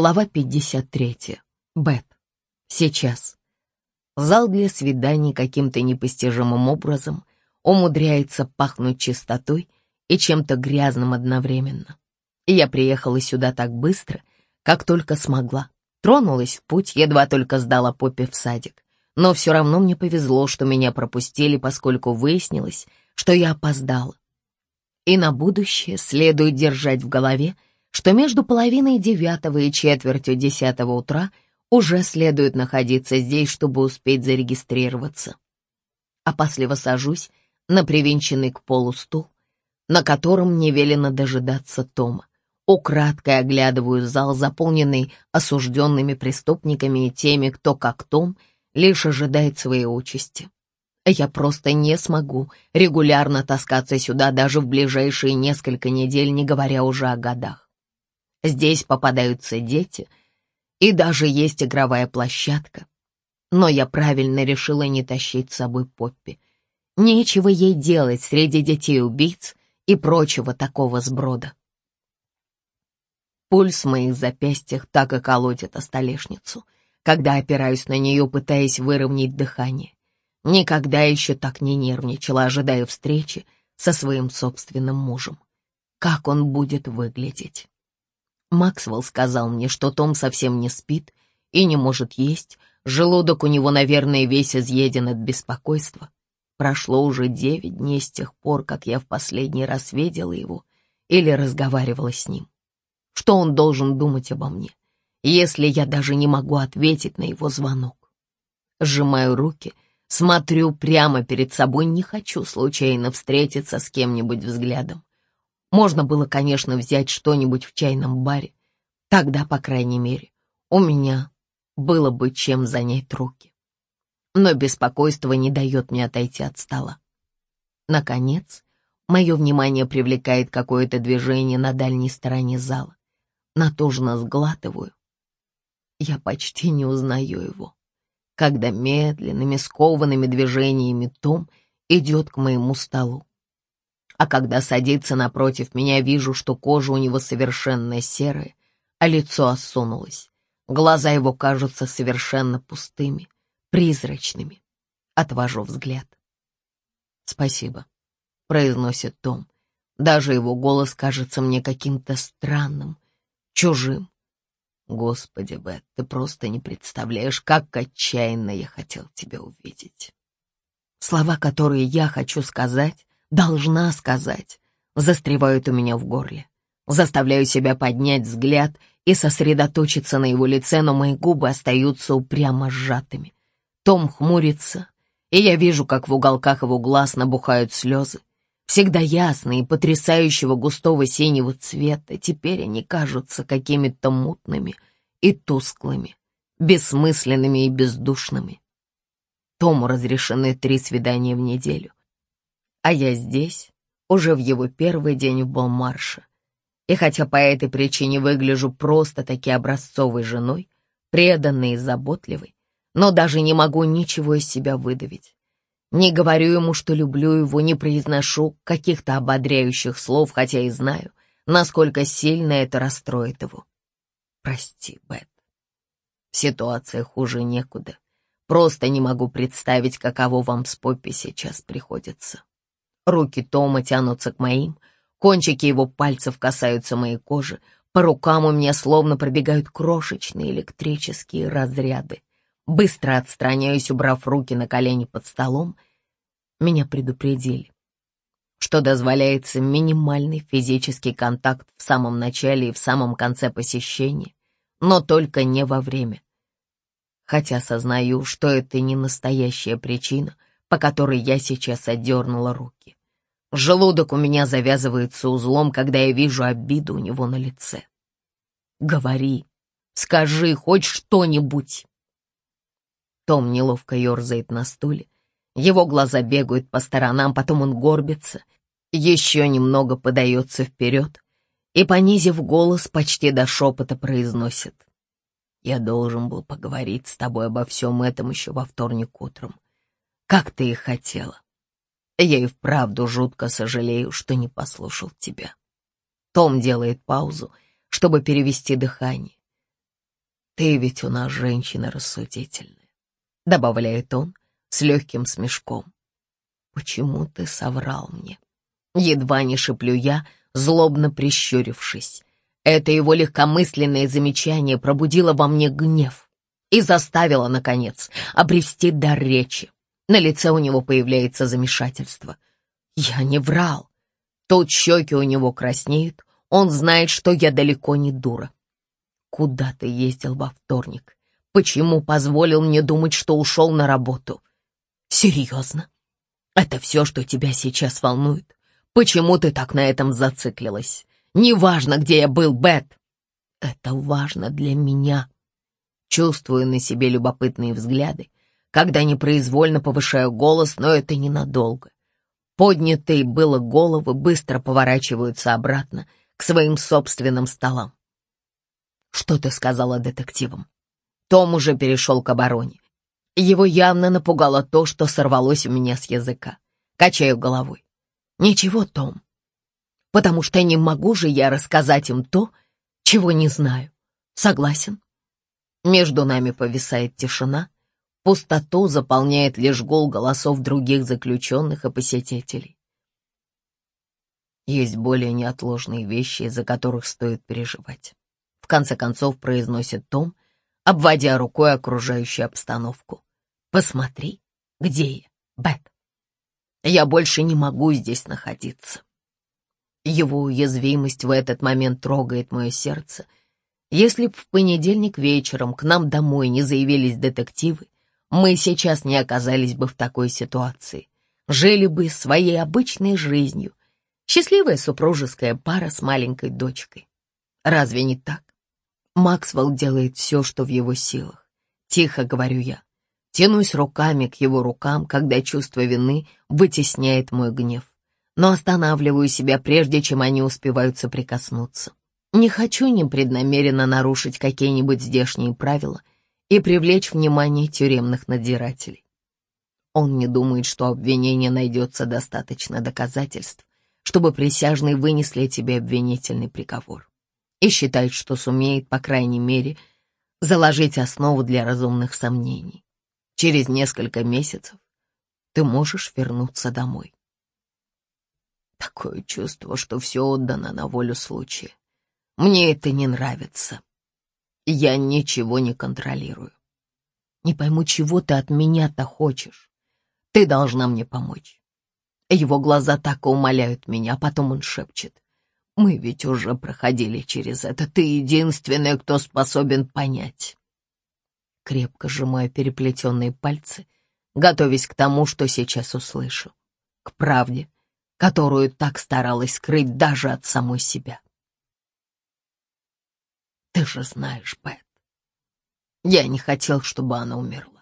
Глава 53. Бет. Сейчас. Зал для свиданий каким-то непостижимым образом умудряется пахнуть чистотой и чем-то грязным одновременно. Я приехала сюда так быстро, как только смогла. Тронулась в путь, едва только сдала Поппи в садик. Но все равно мне повезло, что меня пропустили, поскольку выяснилось, что я опоздала. И на будущее следует держать в голове, что между половиной девятого и четвертью десятого утра уже следует находиться здесь, чтобы успеть зарегистрироваться. Опасливо сажусь на привинченный к полу стул, на котором мне велено дожидаться Тома. Украдкой оглядываю зал, заполненный осужденными преступниками и теми, кто, как Том, лишь ожидает своей участи. Я просто не смогу регулярно таскаться сюда даже в ближайшие несколько недель, не говоря уже о годах. Здесь попадаются дети, и даже есть игровая площадка. Но я правильно решила не тащить с собой Поппи. Нечего ей делать среди детей-убийц и прочего такого сброда. Пульс в моих запястьях так и колотит о столешницу, когда опираюсь на нее, пытаясь выровнять дыхание. Никогда еще так не нервничала, ожидая встречи со своим собственным мужем. Как он будет выглядеть? Максвелл сказал мне, что Том совсем не спит и не может есть, желудок у него, наверное, весь изъеден от беспокойства. Прошло уже девять дней с тех пор, как я в последний раз видела его или разговаривала с ним. Что он должен думать обо мне, если я даже не могу ответить на его звонок? Сжимаю руки, смотрю прямо перед собой, не хочу случайно встретиться с кем-нибудь взглядом. Можно было, конечно, взять что-нибудь в чайном баре. Тогда, по крайней мере, у меня было бы чем занять руки. Но беспокойство не дает мне отойти от стола. Наконец, мое внимание привлекает какое-то движение на дальней стороне зала натужно сглатываю. Я почти не узнаю его, когда медленными, скованными движениями Том идет к моему столу. А когда садится напротив меня, вижу, что кожа у него совершенно серая, а лицо осунулось. Глаза его кажутся совершенно пустыми, призрачными. Отвожу взгляд. «Спасибо», — произносит Том. Даже его голос кажется мне каким-то странным, чужим. Господи, Бет, ты просто не представляешь, как отчаянно я хотел тебя увидеть. Слова, которые я хочу сказать, должна сказать, застревают у меня в горле. Заставляю себя поднять взгляд и сосредоточиться на его лице, но мои губы остаются упрямо сжатыми. Том хмурится, и я вижу, как в уголках его глаз набухают слезы всегда ясные, потрясающего густого синего цвета, теперь они кажутся какими-то мутными и тусклыми, бессмысленными и бездушными. Тому разрешены три свидания в неделю, а я здесь уже в его первый день в Болмарше. И хотя по этой причине выгляжу просто-таки образцовой женой, преданной и заботливой, но даже не могу ничего из себя выдавить. Не говорю ему, что люблю его, не произношу каких-то ободряющих слов, хотя и знаю, насколько сильно это расстроит его. Прости, Бет. Ситуация хуже некуда. Просто не могу представить, каково вам с Поппи сейчас приходится. Руки Тома тянутся к моим, кончики его пальцев касаются моей кожи, по рукам у меня словно пробегают крошечные электрические разряды. Быстро отстраняюсь, убрав руки на колени под столом. Меня предупредили, что дозволяется минимальный физический контакт в самом начале и в самом конце посещения, но только не во время. Хотя сознаю, что это не настоящая причина, по которой я сейчас отдернула руки. Желудок у меня завязывается узлом, когда я вижу обиду у него на лице. Говори, скажи хоть что-нибудь. Том неловко ерзает на стуле. Его глаза бегают по сторонам, потом он горбится, еще немного подается вперед и, понизив голос, почти до шепота произносит. «Я должен был поговорить с тобой обо всем этом еще во вторник утром. Как ты и хотела. Я и вправду жутко сожалею, что не послушал тебя». Том делает паузу, чтобы перевести дыхание. «Ты ведь у нас женщина рассудительная», — добавляет он с легким смешком. «Почему ты соврал мне?» Едва не шиплю я, злобно прищурившись. Это его легкомысленное замечание пробудило во мне гнев и заставило, наконец, обрести дар речи. На лице у него появляется замешательство. Я не врал. Тут щеки у него краснеют, он знает, что я далеко не дура. Куда ты ездил во вторник? Почему позволил мне думать, что ушел на работу? Серьезно? Это все, что тебя сейчас волнует? Почему ты так на этом зациклилась? Неважно, где я был, Бет. Это важно для меня. Чувствую на себе любопытные взгляды, когда непроизвольно повышаю голос, но это ненадолго. Поднятые было головы быстро поворачиваются обратно к своим собственным столам. Что ты сказала детективам? Том уже перешел к обороне. Его явно напугало то, что сорвалось у меня с языка. Качаю головой. Ничего, Том. Потому что не могу же я рассказать им то, чего не знаю. Согласен? Между нами повисает тишина. Пустоту заполняет лишь гул голосов других заключенных и посетителей. Есть более неотложные вещи, из-за которых стоит переживать в конце концов произносит Том, обводя рукой окружающую обстановку. «Посмотри, где я, Бет. Я больше не могу здесь находиться». Его уязвимость в этот момент трогает мое сердце. Если б в понедельник вечером к нам домой не заявились детективы, мы сейчас не оказались бы в такой ситуации. Жили бы своей обычной жизнью. Счастливая супружеская пара с маленькой дочкой. Разве не так? Максвелл делает все, что в его силах. Тихо говорю я. Тянусь руками к его рукам, когда чувство вины вытесняет мой гнев. Но останавливаю себя, прежде чем они успевают соприкоснуться. Не хочу непреднамеренно нарушить какие-нибудь здешние правила и привлечь внимание тюремных надзирателей. Он не думает, что обвинение найдется достаточно доказательств, чтобы присяжные вынесли тебе обвинительный приговор и считает, что сумеет, по крайней мере, заложить основу для разумных сомнений. Через несколько месяцев ты можешь вернуться домой. Такое чувство, что все отдано на волю случая. Мне это не нравится. Я ничего не контролирую. Не пойму, чего ты от меня-то хочешь. Ты должна мне помочь. Его глаза так умоляют меня, а потом он шепчет. Мы ведь уже проходили через это. Ты единственный, кто способен понять. Крепко сжимаю переплетенные пальцы, готовясь к тому, что сейчас услышу. К правде, которую так старалась скрыть даже от самой себя. Ты же знаешь, Бет, я не хотел, чтобы она умерла.